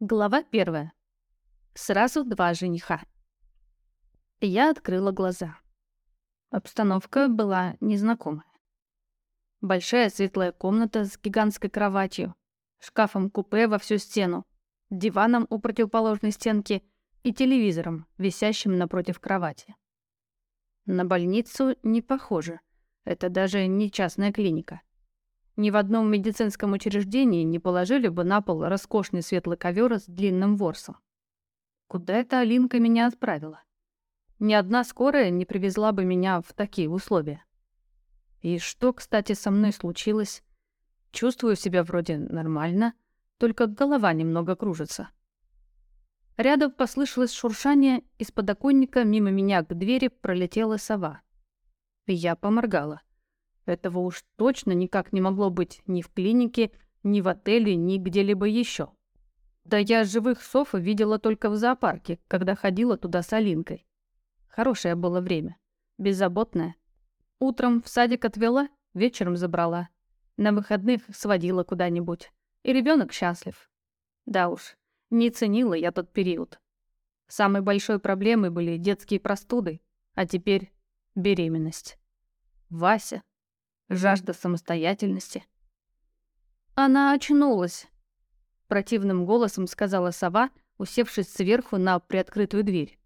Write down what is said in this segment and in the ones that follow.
Глава первая. Сразу два жениха. Я открыла глаза. Обстановка была незнакомая. Большая светлая комната с гигантской кроватью, шкафом-купе во всю стену, диваном у противоположной стенки и телевизором, висящим напротив кровати. На больницу не похоже. Это даже не частная клиника. Ни в одном медицинском учреждении не положили бы на пол роскошный светлый ковер с длинным ворсом. Куда эта Алинка меня отправила? Ни одна скорая не привезла бы меня в такие условия. И что, кстати, со мной случилось? Чувствую себя вроде нормально, только голова немного кружится. Рядом послышалось шуршание, из подоконника мимо меня к двери пролетела сова. Я поморгала. Этого уж точно никак не могло быть ни в клинике, ни в отеле, ни где-либо еще. Да я живых сов видела только в зоопарке, когда ходила туда с Алинкой. Хорошее было время. Беззаботное. Утром в садик отвела, вечером забрала. На выходных сводила куда-нибудь. И ребенок счастлив. Да уж, не ценила я тот период. Самой большой проблемой были детские простуды, а теперь беременность. Вася жажда самостоятельности. Она очнулась, противным голосом сказала сова, усевшись сверху на приоткрытую дверь.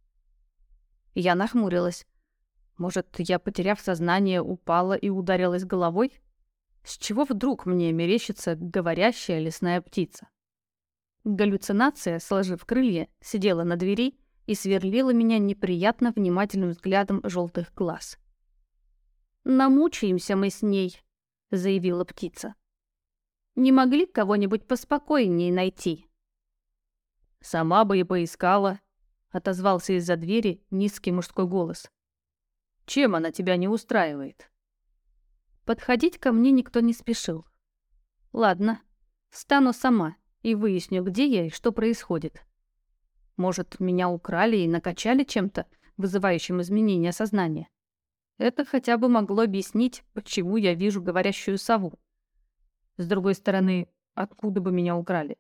Я нахмурилась. Может, я, потеряв сознание, упала и ударилась головой? С чего вдруг мне мерещится говорящая лесная птица? Галлюцинация, сложив крылья, сидела на двери и сверлила меня неприятно внимательным взглядом желтых глаз. «Намучаемся мы с ней», — заявила птица. «Не могли кого-нибудь поспокойнее найти?» «Сама бы и поискала», — отозвался из-за двери низкий мужской голос. «Чем она тебя не устраивает?» Подходить ко мне никто не спешил. «Ладно, встану сама и выясню, где я и что происходит. Может, меня украли и накачали чем-то, вызывающим изменение сознания?» Это хотя бы могло объяснить, почему я вижу говорящую сову. С другой стороны, откуда бы меня украли?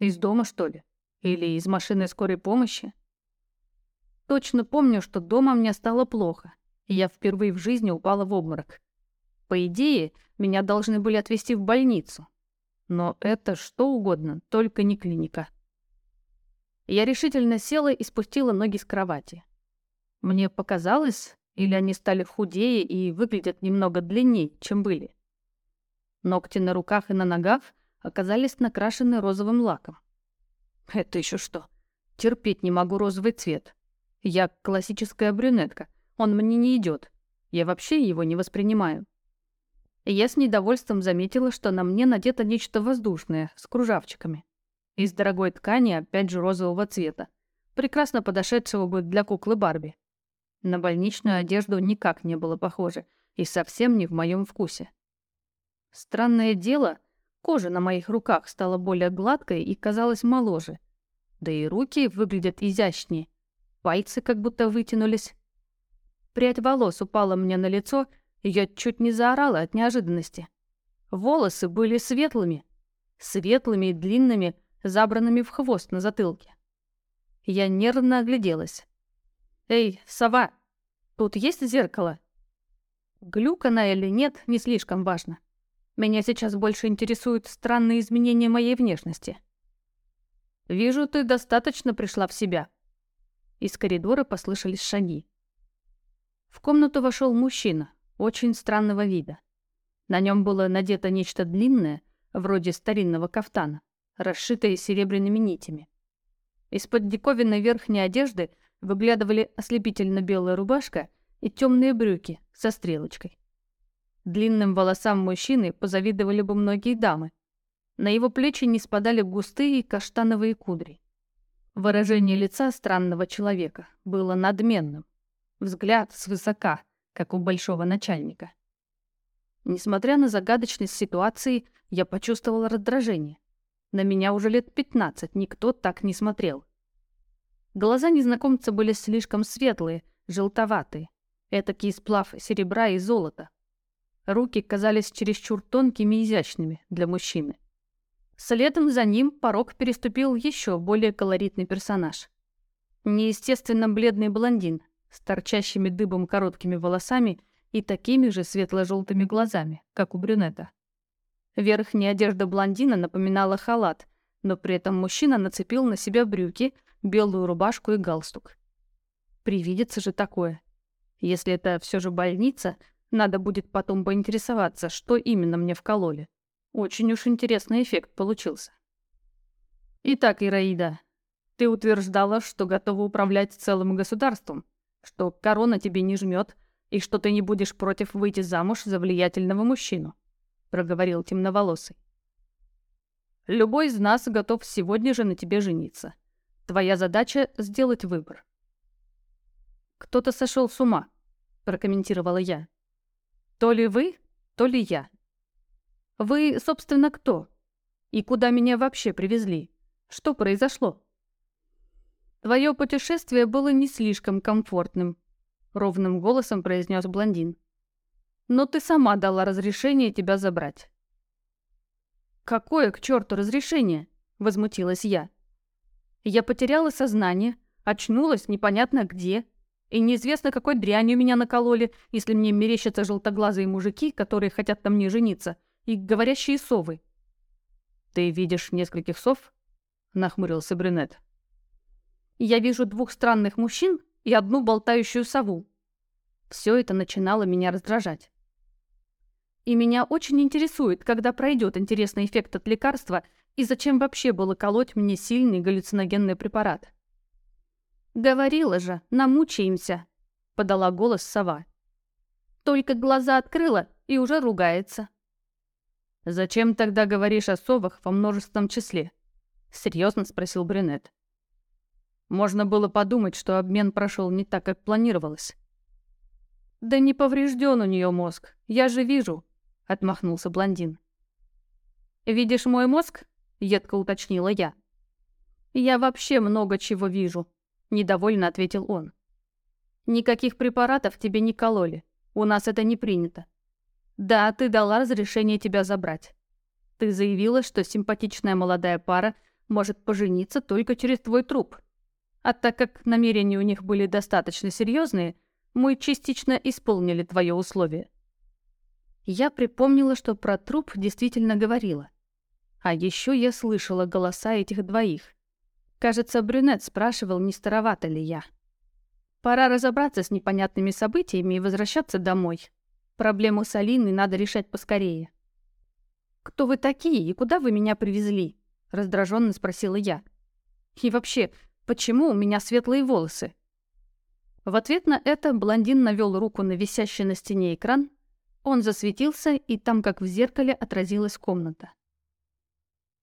Из дома, что ли? Или из машины скорой помощи? Точно помню, что дома мне стало плохо, и я впервые в жизни упала в обморок. По идее, меня должны были отвезти в больницу. Но это что угодно, только не клиника. Я решительно села и спустила ноги с кровати. Мне показалось, или они стали худее и выглядят немного длиннее, чем были. Ногти на руках и на ногах оказались накрашены розовым лаком. Это еще что? Терпеть не могу розовый цвет. Я классическая брюнетка. Он мне не идет. Я вообще его не воспринимаю. Я с недовольством заметила, что на мне надето нечто воздушное, с кружавчиками. Из дорогой ткани, опять же розового цвета. Прекрасно подошедшего бы для куклы Барби. На больничную одежду никак не было похоже и совсем не в моем вкусе. Странное дело, кожа на моих руках стала более гладкой и казалась моложе. Да и руки выглядят изящнее. Пальцы как будто вытянулись. Прядь волос упала мне на лицо, и я чуть не заорала от неожиданности. Волосы были светлыми. Светлыми и длинными, забранными в хвост на затылке. Я нервно огляделась. «Эй, сова, тут есть зеркало?» Глюк она или нет, не слишком важно. Меня сейчас больше интересуют странные изменения моей внешности. «Вижу, ты достаточно пришла в себя». Из коридора послышались шаги. В комнату вошел мужчина, очень странного вида. На нем было надето нечто длинное, вроде старинного кафтана, расшитое серебряными нитями. Из-под диковинной верхней одежды выглядывали ослепительно белая рубашка и темные брюки со стрелочкой. Длинным волосам мужчины позавидовали бы многие дамы. На его плечи не спадали густые каштановые кудри. Выражение лица странного человека было надменным. Взгляд свысока, как у большого начальника. Несмотря на загадочность ситуации, я почувствовала раздражение. На меня уже лет пятнадцать никто так не смотрел. Глаза незнакомца были слишком светлые, желтоватые. Этакий сплав серебра и золота. Руки казались чересчур тонкими и изящными для мужчины. Следом за ним порог переступил еще более колоритный персонаж. Неестественно бледный блондин с торчащими дыбом короткими волосами и такими же светло-желтыми глазами, как у брюнета. Верхняя одежда блондина напоминала халат, но при этом мужчина нацепил на себя брюки, белую рубашку и галстук. Привидится же такое. Если это все же больница, надо будет потом поинтересоваться, что именно мне вкололи. Очень уж интересный эффект получился. Итак, Ираида, ты утверждала, что готова управлять целым государством, что корона тебе не жмет и что ты не будешь против выйти замуж за влиятельного мужчину, проговорил темноволосый. Любой из нас готов сегодня же на тебе жениться. Твоя задача — сделать выбор. «Кто-то сошел с ума», — прокомментировала я. «То ли вы, то ли я. Вы, собственно, кто? И куда меня вообще привезли? Что произошло?» «Твое путешествие было не слишком комфортным», — ровным голосом произнес блондин. «Но ты сама дала разрешение тебя забрать». «Какое к черту разрешение?» — возмутилась я. «Я потеряла сознание, очнулась непонятно где, и неизвестно, какой дрянью меня накололи, если мне мерещатся желтоглазые мужики, которые хотят на мне жениться, и говорящие совы». «Ты видишь нескольких сов?» — нахмурился брюнет. «Я вижу двух странных мужчин и одну болтающую сову». Все это начинало меня раздражать. И меня очень интересует, когда пройдет интересный эффект от лекарства и зачем вообще было колоть мне сильный галлюциногенный препарат. «Говорила же, намучаемся», — подала голос сова. Только глаза открыла и уже ругается. «Зачем тогда говоришь о совах во множественном числе?» — серьезно спросил брюнет. Можно было подумать, что обмен прошел не так, как планировалось. «Да не поврежден у нее мозг, я же вижу», отмахнулся блондин. «Видишь мой мозг?» — едко уточнила я. «Я вообще много чего вижу», — недовольно ответил он. «Никаких препаратов тебе не кололи. У нас это не принято. Да, ты дала разрешение тебя забрать. Ты заявила, что симпатичная молодая пара может пожениться только через твой труп. А так как намерения у них были достаточно серьезные, мы частично исполнили твое условие. Я припомнила, что про труп действительно говорила. А еще я слышала голоса этих двоих. Кажется, брюнет спрашивал, не старовата ли я. Пора разобраться с непонятными событиями и возвращаться домой. Проблему с Алиной надо решать поскорее. «Кто вы такие и куда вы меня привезли?» — раздраженно спросила я. «И вообще, почему у меня светлые волосы?» В ответ на это блондин навел руку на висящий на стене экран он засветился, и там, как в зеркале, отразилась комната.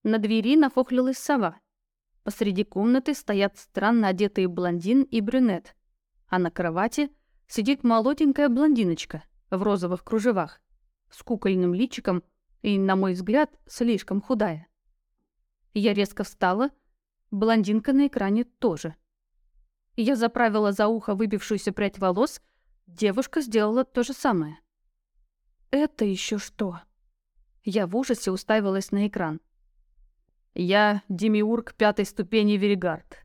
На двери нафохлилась сова. Посреди комнаты стоят странно одетые блондин и брюнет, а на кровати сидит молоденькая блондиночка в розовых кружевах, с кукольным личиком и, на мой взгляд, слишком худая. Я резко встала, блондинка на экране тоже. Я заправила за ухо выбившуюся прядь волос, девушка сделала то же самое. «Это еще что?» Я в ужасе уставилась на экран. «Я Демиург пятой ступени Веригард.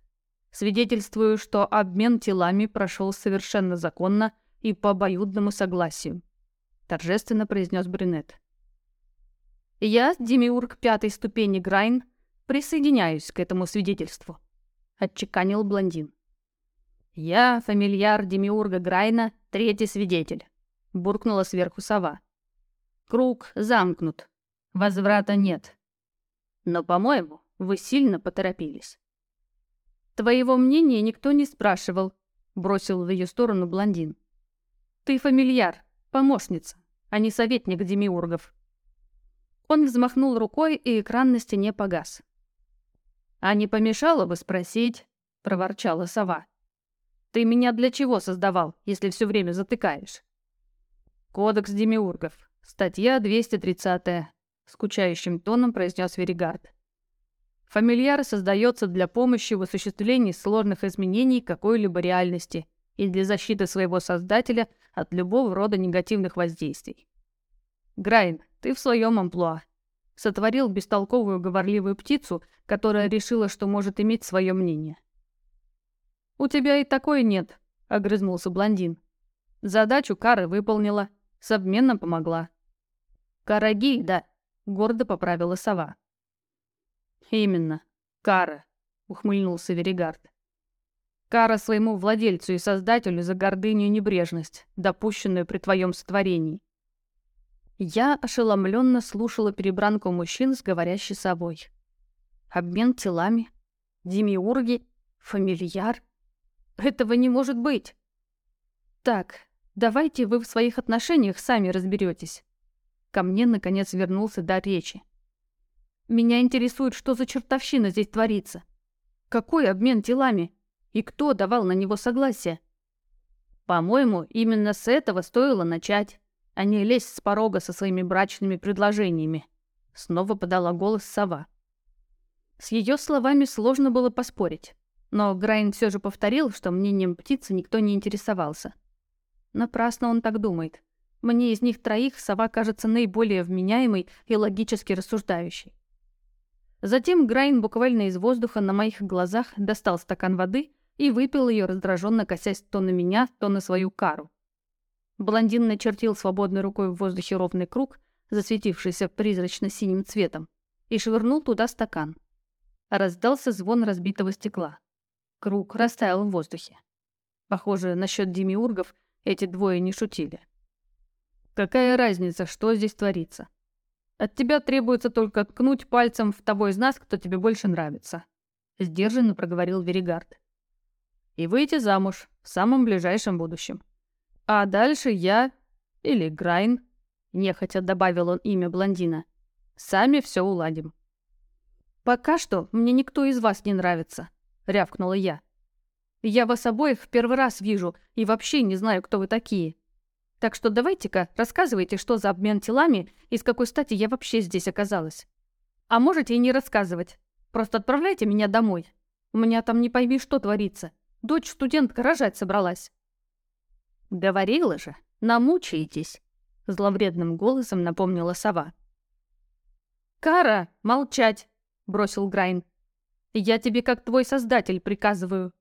Свидетельствую, что обмен телами прошел совершенно законно и по обоюдному согласию», — торжественно произнес брюнет. «Я, Демиург пятой ступени Грайн, присоединяюсь к этому свидетельству», — отчеканил блондин. «Я, фамильяр Демиурга Грайна, третий свидетель», — буркнула сверху сова. Круг замкнут. Возврата нет. Но, по-моему, вы сильно поторопились. Твоего мнения никто не спрашивал, бросил в ее сторону блондин. Ты фамильяр, помощница, а не советник демиургов. Он взмахнул рукой, и экран на стене погас. «А не помешало бы спросить?» — проворчала сова. «Ты меня для чего создавал, если все время затыкаешь?» «Кодекс демиургов. «Статья 230 скучающим тоном произнес Веригард. Фамильяр создается для помощи в осуществлении сложных изменений какой-либо реальности и для защиты своего создателя от любого рода негативных воздействий. Грайн, ты в своем амплуа. Сотворил бестолковую говорливую птицу, которая решила, что может иметь свое мнение. «У тебя и такой нет», — огрызнулся блондин. «Задачу Кара выполнила, с обменом помогла». «Караги, да», — гордо поправила сова. «Именно, Кара», — ухмыльнулся Веригард. «Кара своему владельцу и создателю за гордыню и небрежность, допущенную при твоем сотворении». Я ошеломленно слушала перебранку мужчин с говорящей собой. Обмен телами, демиурги, фамильяр. Этого не может быть. Так, давайте вы в своих отношениях сами разберетесь. Ко мне, наконец, вернулся до речи. Меня интересует, что за чертовщина здесь творится. Какой обмен телами? И кто давал на него согласие? По-моему, именно с этого стоило начать а не лезть с порога со своими брачными предложениями», — снова подала голос сова. С ее словами сложно было поспорить, но Грайн все же повторил, что мнением птицы никто не интересовался. Напрасно он так думает. Мне из них троих сова кажется наиболее вменяемой и логически рассуждающей. Затем Грайн буквально из воздуха на моих глазах достал стакан воды и выпил ее, раздраженно косясь то на меня, то на свою кару. Блондин начертил свободной рукой в воздухе ровный круг, засветившийся призрачно-синим цветом, и швырнул туда стакан. Раздался звон разбитого стекла. Круг растаял в воздухе. Похоже, насчет демиургов эти двое не шутили. Какая разница, что здесь творится? От тебя требуется только ткнуть пальцем в того из нас, кто тебе больше нравится. Сдержанно проговорил Веригард. И выйти замуж в самом ближайшем будущем. А дальше я или Грайн, нехотя добавил он имя блондина, сами все уладим. «Пока что мне никто из вас не нравится», — рявкнула я. «Я вас обоих в первый раз вижу и вообще не знаю, кто вы такие. Так что давайте-ка рассказывайте, что за обмен телами и с какой стати я вообще здесь оказалась. А можете и не рассказывать. Просто отправляйте меня домой. У меня там не пойми, что творится. Дочь студентка рожать собралась». «Говорила же, намучаетесь», — зловредным голосом напомнила сова. «Кара, молчать!» — бросил Грайн. «Я тебе как твой создатель приказываю».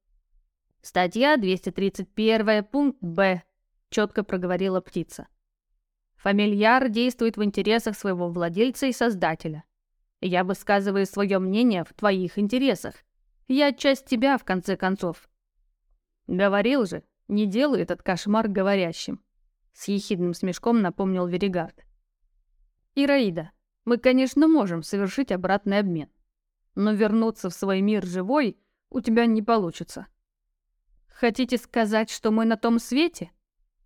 «Статья 231, пункт Б», — четко проговорила птица. «Фамильяр действует в интересах своего владельца и создателя. Я высказываю свое мнение в твоих интересах. Я часть тебя, в конце концов». «Говорил же, не делай этот кошмар говорящим», — с ехидным смешком напомнил Веригард. «Ираида, мы, конечно, можем совершить обратный обмен, но вернуться в свой мир живой у тебя не получится». «Хотите сказать, что мы на том свете?»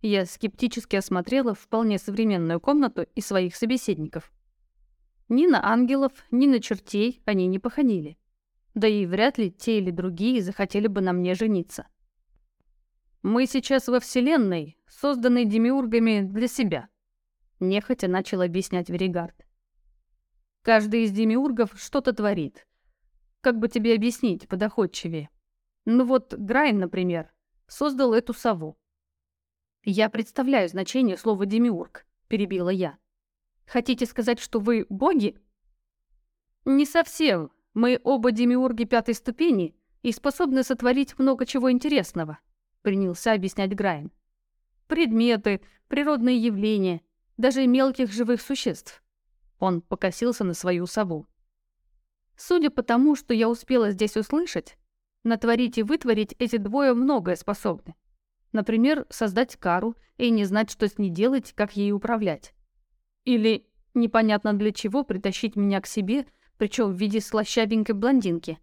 Я скептически осмотрела вполне современную комнату и своих собеседников. Ни на ангелов, ни на чертей они не походили. Да и вряд ли те или другие захотели бы на мне жениться. «Мы сейчас во Вселенной, созданной демиургами для себя», — нехотя начал объяснять Веригард. «Каждый из демиургов что-то творит. Как бы тебе объяснить подоходчивее? Ну вот Грайн, например, создал эту сову. «Я представляю значение слова «демиург», — перебила я. «Хотите сказать, что вы боги?» «Не совсем. Мы оба демиурги пятой ступени и способны сотворить много чего интересного», принялся объяснять Грайн. Предметы, природные явления, даже мелких живых существ. Он покосился на свою сову. Судя по тому, что я успела здесь услышать, натворить и вытворить эти двое многое способны. Например, создать кару и не знать, что с ней делать, как ей управлять. Или непонятно для чего притащить меня к себе, причем в виде слащавенькой блондинки.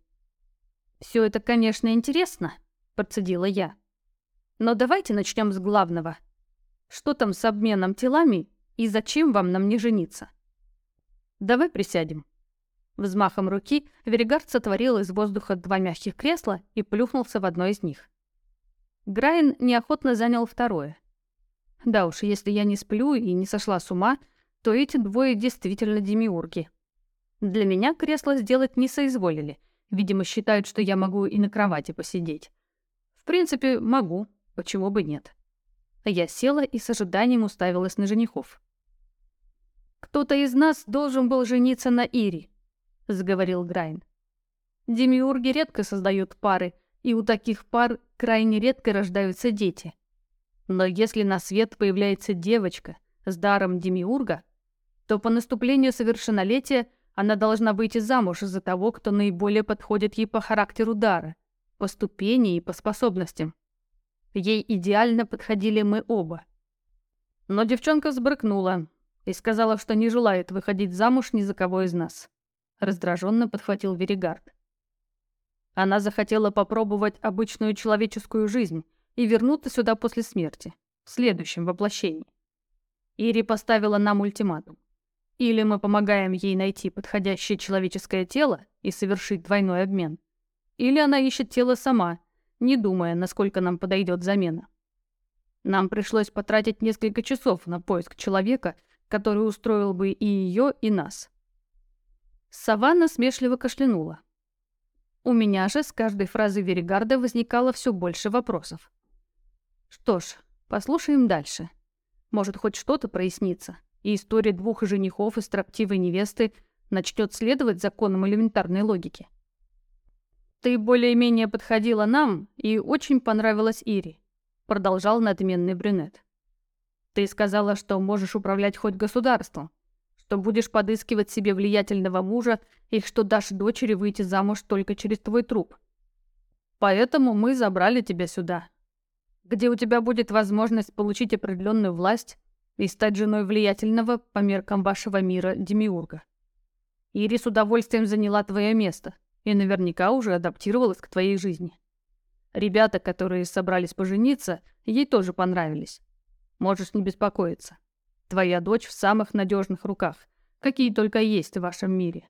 Все это, конечно, интересно», — процедила я. Но давайте начнем с главного. Что там с обменом телами и зачем вам на мне жениться? Давай присядем. Взмахом руки Веригард сотворил из воздуха два мягких кресла и плюхнулся в одно из них. Грайн неохотно занял второе. Да уж, если я не сплю и не сошла с ума, то эти двое действительно демиурги. Для меня кресло сделать не соизволили. Видимо, считают, что я могу и на кровати посидеть. В принципе, могу. Почему бы нет? Я села и с ожиданием уставилась на женихов. «Кто-то из нас должен был жениться на Ире», — заговорил Грайн. «Демиурги редко создают пары, и у таких пар крайне редко рождаются дети. Но если на свет появляется девочка с даром Демиурга, то по наступлению совершеннолетия она должна выйти замуж за того, кто наиболее подходит ей по характеру дара, по ступени и по способностям. Ей идеально подходили мы оба. Но девчонка взбрыкнула, и сказала, что не желает выходить замуж ни за кого из нас. Раздраженно подхватил Веригард. Она захотела попробовать обычную человеческую жизнь и вернуться сюда после смерти, в следующем воплощении. Ири поставила нам ультиматум. Или мы помогаем ей найти подходящее человеческое тело и совершить двойной обмен, или она ищет тело сама, не думая, насколько нам подойдет замена. Нам пришлось потратить несколько часов на поиск человека, который устроил бы и ее, и нас. Саванна смешливо кашлянула. У меня же с каждой фразы Веригарда возникало все больше вопросов. Что ж, послушаем дальше. Может, хоть что-то прояснится, и история двух женихов и строптивой невесты начнет следовать законам элементарной логики. «Ты более-менее подходила нам и очень понравилась Ире», продолжал надменный брюнет. Ты сказала, что можешь управлять хоть государством, что будешь подыскивать себе влиятельного мужа и что дашь дочери выйти замуж только через твой труп. Поэтому мы забрали тебя сюда, где у тебя будет возможность получить определенную власть и стать женой влиятельного по меркам вашего мира Демиурга. Ири с удовольствием заняла твое место и наверняка уже адаптировалась к твоей жизни. Ребята, которые собрались пожениться, ей тоже понравились. Можешь не беспокоиться. Твоя дочь в самых надежных руках, какие только есть в вашем мире.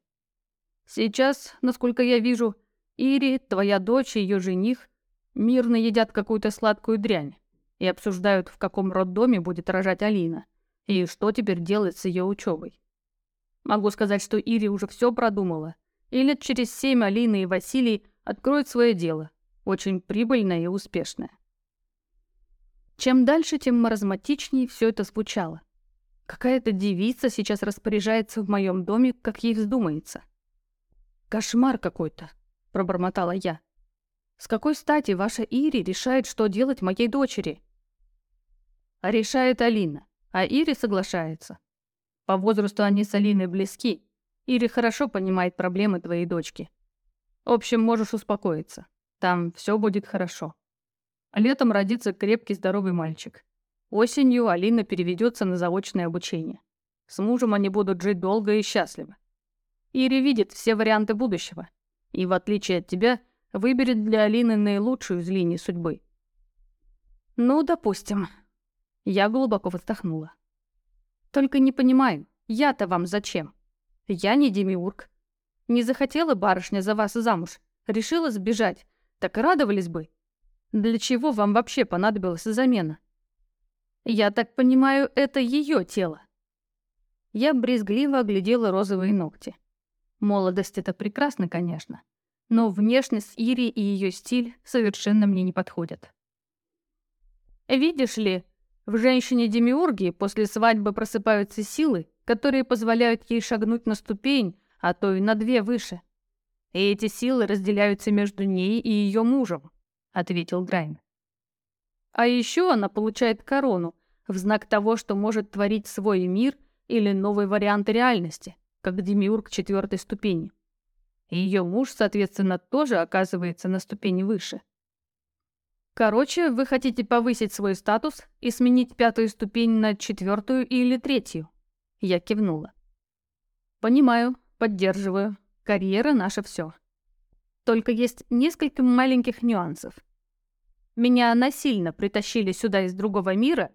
Сейчас, насколько я вижу, Ири, твоя дочь и ее жених мирно едят какую-то сладкую дрянь и обсуждают, в каком роддоме будет рожать Алина и что теперь делать с ее учебой. Могу сказать, что Ири уже все продумала, и лет через семь Алина и Василий откроют свое дело, очень прибыльное и успешное. Чем дальше, тем маразматичнее все это звучало. Какая-то девица сейчас распоряжается в моем доме, как ей вздумается. «Кошмар какой-то», — пробормотала я. «С какой стати ваша Ири решает, что делать моей дочери?» Решает Алина, а Ири соглашается. По возрасту они с Алиной близки. Ири хорошо понимает проблемы твоей дочки. В общем, можешь успокоиться. Там все будет хорошо. А летом родится крепкий здоровый мальчик. Осенью Алина переведется на заочное обучение. С мужем они будут жить долго и счастливо. Ири видит все варианты будущего. И, в отличие от тебя, выберет для Алины наилучшую из линий судьбы. Ну, допустим. Я глубоко вздохнула. Только не понимаю, я-то вам зачем? Я не демиург. Не захотела барышня за вас замуж, решила сбежать, так радовались бы. Для чего вам вообще понадобилась замена? Я так понимаю, это ее тело. Я брезгливо оглядела розовые ногти. Молодость — это прекрасно, конечно, но внешность Ири и ее стиль совершенно мне не подходят. Видишь ли, в женщине-демиурге после свадьбы просыпаются силы, которые позволяют ей шагнуть на ступень, а то и на две выше. И эти силы разделяются между ней и ее мужем ответил Грайн. А еще она получает корону в знак того, что может творить свой мир или новый вариант реальности, как демиург четвертой ступени. Ее муж, соответственно, тоже оказывается на ступени выше. Короче, вы хотите повысить свой статус и сменить пятую ступень на четвертую или третью? Я кивнула. Понимаю, поддерживаю. Карьера — наше все. Только есть несколько маленьких нюансов. Меня насильно притащили сюда из другого мира,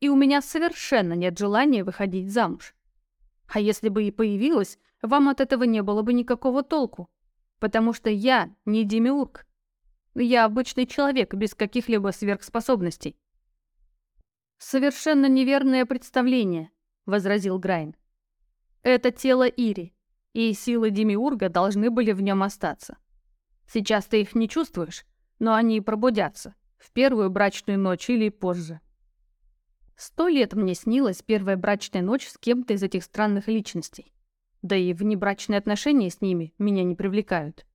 и у меня совершенно нет желания выходить замуж. А если бы и появилась, вам от этого не было бы никакого толку, потому что я не демиург. Я обычный человек без каких-либо сверхспособностей. «Совершенно неверное представление», — возразил Грайн. «Это тело Ири, и силы Демиурга должны были в нем остаться. Сейчас ты их не чувствуешь, но они пробудятся в первую брачную ночь или позже. Сто лет мне снилась первая брачная ночь с кем-то из этих странных личностей. Да и внебрачные отношения с ними меня не привлекают.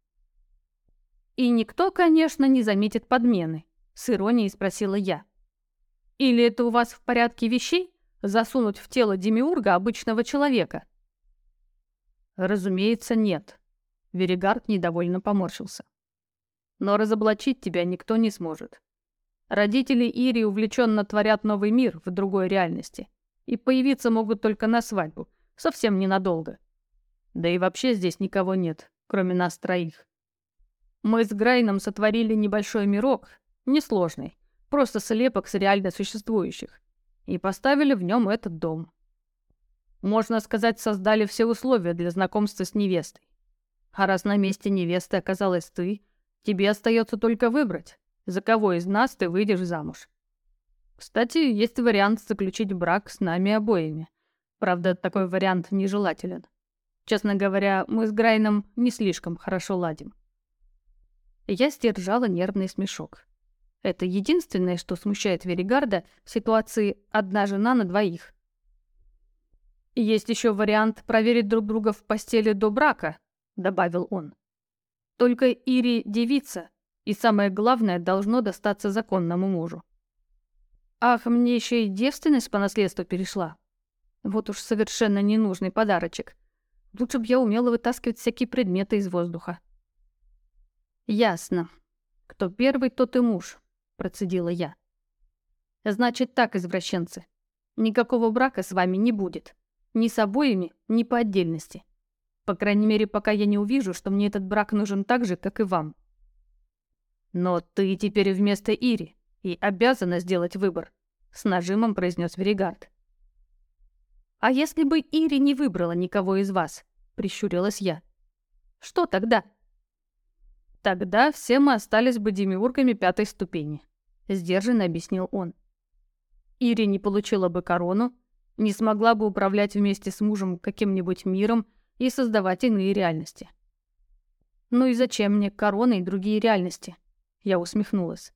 И никто, конечно, не заметит подмены, с иронией спросила я. Или это у вас в порядке вещей засунуть в тело демиурга обычного человека? Разумеется, нет. Веригард недовольно поморщился. Но разоблачить тебя никто не сможет. Родители Ири увлеченно творят новый мир в другой реальности. И появиться могут только на свадьбу, совсем ненадолго. Да и вообще здесь никого нет, кроме нас троих. Мы с Грайном сотворили небольшой мирок, несложный, просто слепок с реально существующих, и поставили в нем этот дом. Можно сказать, создали все условия для знакомства с невестой. А раз на месте невесты оказалась ты, тебе остается только выбрать, за кого из нас ты выйдешь замуж. Кстати, есть вариант заключить брак с нами обоими. Правда, такой вариант нежелателен. Честно говоря, мы с Грайном не слишком хорошо ладим. Я сдержала нервный смешок. Это единственное, что смущает Веригарда в ситуации «одна жена на двоих». Есть еще вариант проверить друг друга в постели до брака, — добавил он. «Только Ири девица, и самое главное, должно достаться законному мужу». «Ах, мне еще и девственность по наследству перешла. Вот уж совершенно ненужный подарочек. Лучше б я умела вытаскивать всякие предметы из воздуха». «Ясно. Кто первый, тот и муж», — процедила я. «Значит так, извращенцы. Никакого брака с вами не будет. Ни с обоими, ни по отдельности. По крайней мере, пока я не увижу, что мне этот брак нужен так же, как и вам. Но ты теперь вместо Ири и обязана сделать выбор, с нажимом произнес Веригард. А если бы Ири не выбрала никого из вас, прищурилась я. Что тогда? Тогда все мы остались бы демиургами пятой ступени, сдержанно объяснил он. Ири не получила бы корону, не смогла бы управлять вместе с мужем каким-нибудь миром, и создавать иные реальности. «Ну и зачем мне корона и другие реальности?» Я усмехнулась.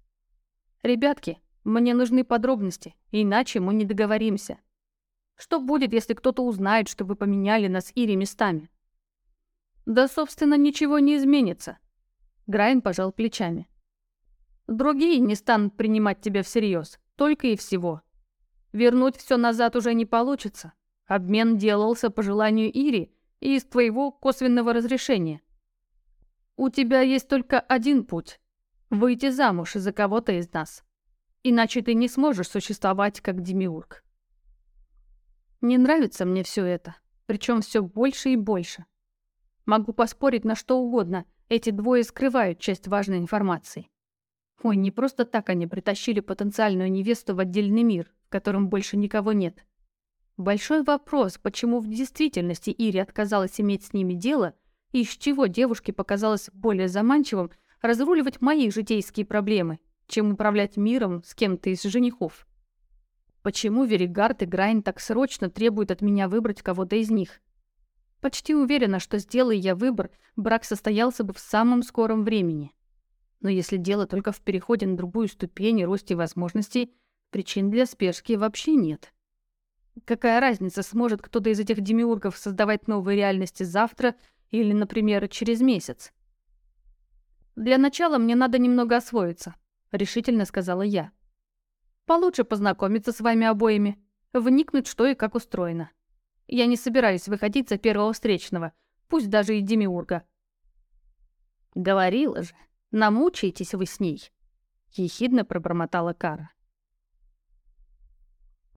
«Ребятки, мне нужны подробности, иначе мы не договоримся. Что будет, если кто-то узнает, что вы поменяли нас Ири местами?» «Да, собственно, ничего не изменится», — Грайн пожал плечами. «Другие не станут принимать тебя всерьез, только и всего. Вернуть все назад уже не получится. Обмен делался по желанию Ири, и из твоего косвенного разрешения. У тебя есть только один путь — выйти замуж за кого-то из нас. Иначе ты не сможешь существовать как демиург. Не нравится мне все это, причем все больше и больше. Могу поспорить на что угодно, эти двое скрывают часть важной информации. Ой, не просто так они притащили потенциальную невесту в отдельный мир, в котором больше никого нет. Большой вопрос, почему в действительности Ири отказалась иметь с ними дело, и из чего девушке показалось более заманчивым разруливать мои житейские проблемы, чем управлять миром с кем-то из женихов. Почему Веригард и Грайн так срочно требуют от меня выбрать кого-то из них? Почти уверена, что сделай я выбор, брак состоялся бы в самом скором времени. Но если дело только в переходе на другую ступень и росте возможностей, причин для спешки вообще нет. Какая разница, сможет кто-то из этих демиургов создавать новые реальности завтра или, например, через месяц? «Для начала мне надо немного освоиться», — решительно сказала я. «Получше познакомиться с вами обоими, вникнуть, что и как устроено. Я не собираюсь выходить за первого встречного, пусть даже и демиурга». «Говорила же, намучаетесь вы с ней», — ехидно пробормотала Кара.